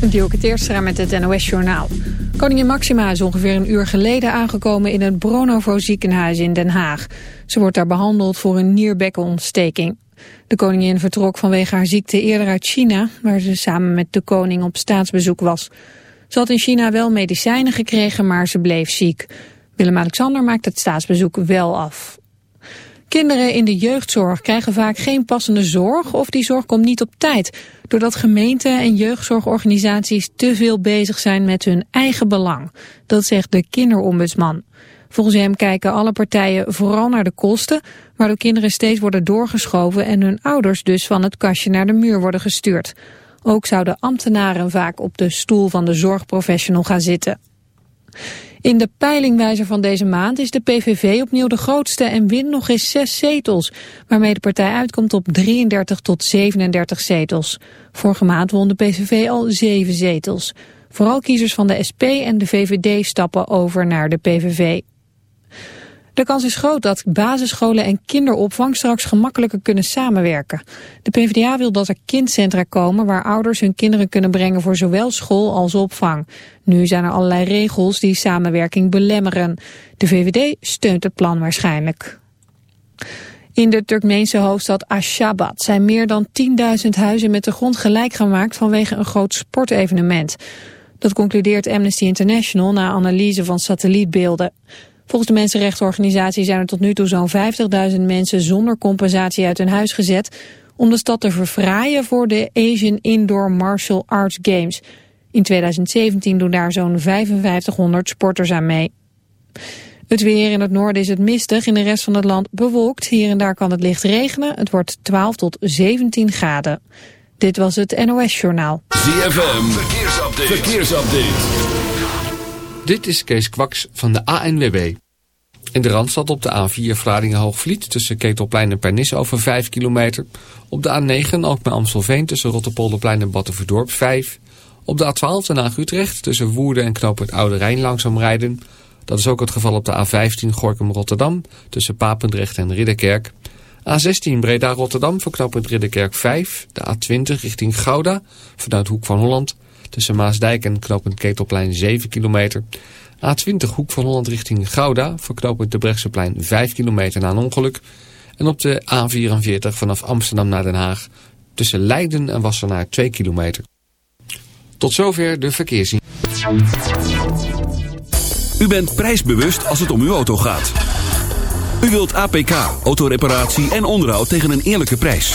Dielke Teerstra met het NOS-journaal. Koningin Maxima is ongeveer een uur geleden aangekomen in het Bronovo ziekenhuis in Den Haag. Ze wordt daar behandeld voor een nierbekkenontsteking. De koningin vertrok vanwege haar ziekte eerder uit China, waar ze samen met de koning op staatsbezoek was. Ze had in China wel medicijnen gekregen, maar ze bleef ziek. Willem-Alexander maakt het staatsbezoek wel af. Kinderen in de jeugdzorg krijgen vaak geen passende zorg of die zorg komt niet op tijd. Doordat gemeenten en jeugdzorgorganisaties te veel bezig zijn met hun eigen belang. Dat zegt de kinderombudsman. Volgens hem kijken alle partijen vooral naar de kosten, waardoor kinderen steeds worden doorgeschoven en hun ouders dus van het kastje naar de muur worden gestuurd. Ook zouden ambtenaren vaak op de stoel van de zorgprofessional gaan zitten. In de peilingwijzer van deze maand is de PVV opnieuw de grootste en wint nog eens zes zetels, waarmee de partij uitkomt op 33 tot 37 zetels. Vorige maand won de PVV al zeven zetels. Vooral kiezers van de SP en de VVD stappen over naar de PVV. De kans is groot dat basisscholen en kinderopvang straks gemakkelijker kunnen samenwerken. De PvdA wil dat er kindcentra komen waar ouders hun kinderen kunnen brengen voor zowel school als opvang. Nu zijn er allerlei regels die samenwerking belemmeren. De VVD steunt het plan waarschijnlijk. In de Turkmeense hoofdstad Ashgabat zijn meer dan 10.000 huizen met de grond gelijk gemaakt vanwege een groot sportevenement. Dat concludeert Amnesty International na analyse van satellietbeelden. Volgens de mensenrechtenorganisatie zijn er tot nu toe zo'n 50.000 mensen zonder compensatie uit hun huis gezet om de stad te verfraaien voor de Asian Indoor Martial Arts Games. In 2017 doen daar zo'n 5500 sporters aan mee. Het weer in het noorden is het mistig, in de rest van het land bewolkt. Hier en daar kan het licht regenen. Het wordt 12 tot 17 graden. Dit was het NOS Journaal. ZFM, verkeersupdate. verkeersupdate. Dit is Kees Kwaks van de ANWB. In de Randstad op de A4 Vlaardingen-Hoogvliet tussen Ketelplein en Pernis over 5 kilometer. Op de A9 ook bij Amstelveen tussen Rotterpolderplein en Battenverdorp 5. Op de A12 Den Haag-Utrecht tussen Woerden en Knoop het Oude Rijn langzaam rijden. Dat is ook het geval op de A15 Gorkum-Rotterdam tussen Papendrecht en Ridderkerk. A16 Breda-Rotterdam voor knooppunt Ridderkerk 5. De A20 richting Gouda vanuit Hoek van Holland Tussen Maasdijk en knooppunt Ketelplein 7 kilometer. A20 Hoek van Holland richting Gouda. Voor de Brechtseplein 5 kilometer na een ongeluk. En op de A44 vanaf Amsterdam naar Den Haag. Tussen Leiden en Wassenaar 2 kilometer. Tot zover de verkeerszien. U bent prijsbewust als het om uw auto gaat. U wilt APK, autoreparatie en onderhoud tegen een eerlijke prijs.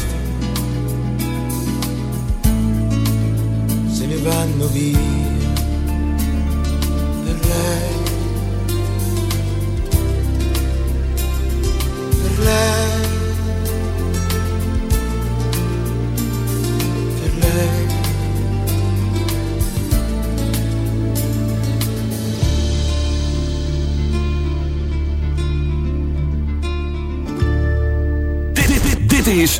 vanno via. Per lei, per lei. Dit, dit, is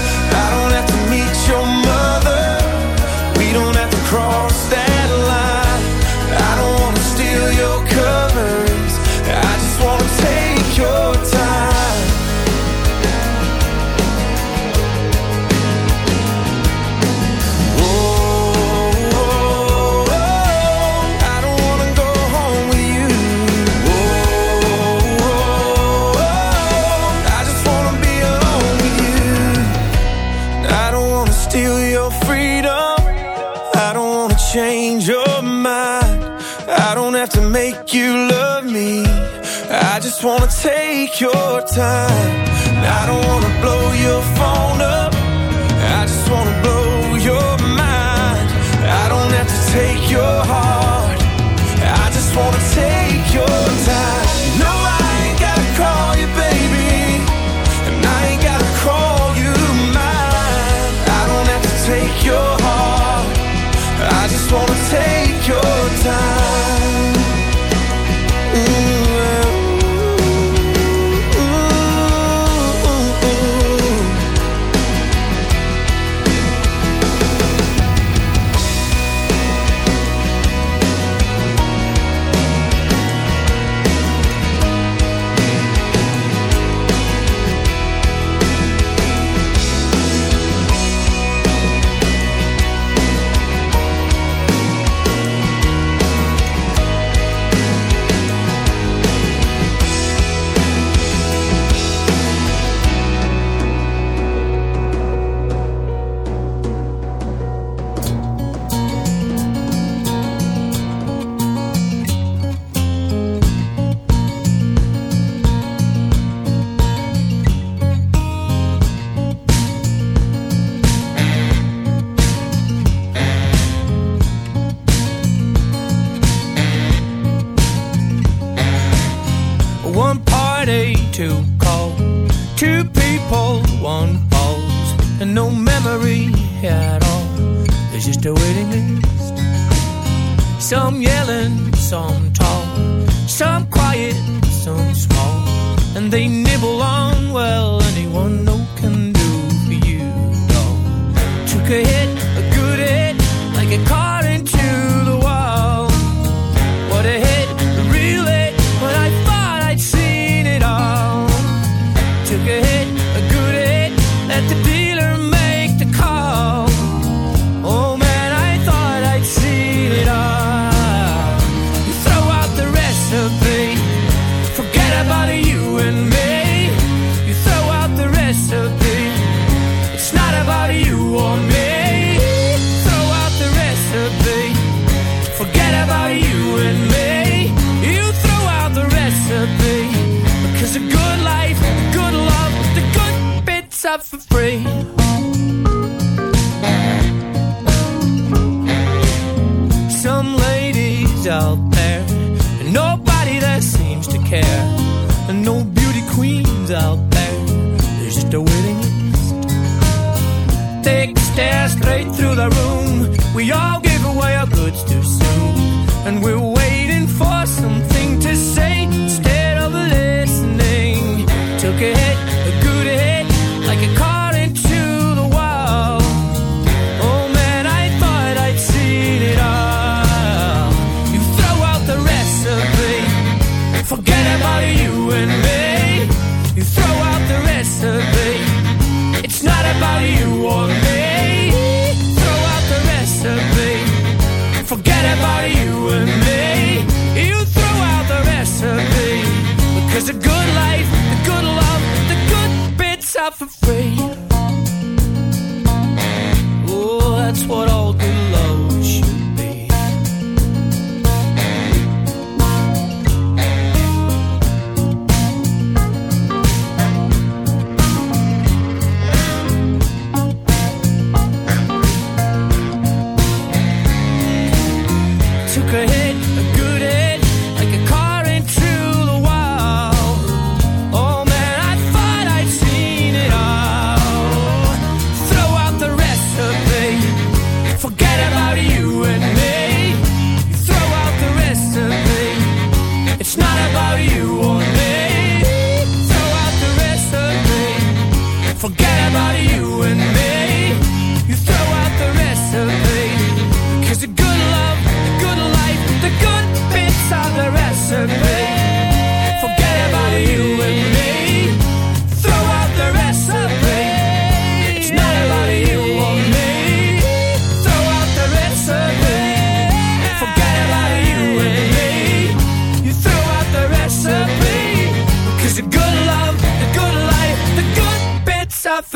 Time. I don't wanna kids out there, and nobody that seems to care, and no beauty queens out there. There's just a waiting list. Take a stare straight through the room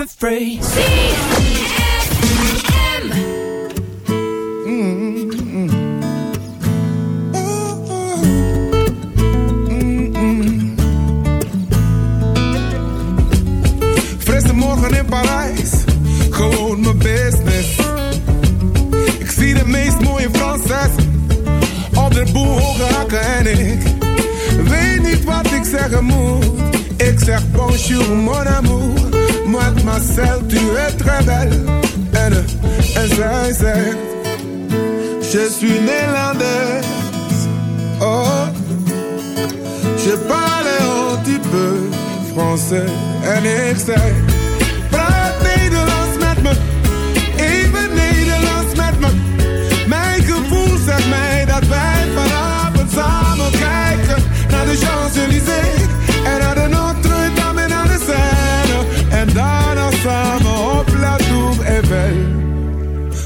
for free. Morgen in Parijs, gewoon mijn business. Ik zie de meest mooie Franses op de boel hoge en ik weet niet wat ik zeg moet. Ik zeg bonjour mon amour. moi tu es très belle. N, S, Je suis néerlandaise. Oh, je parle un petit peu français. N, X,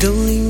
Don't leave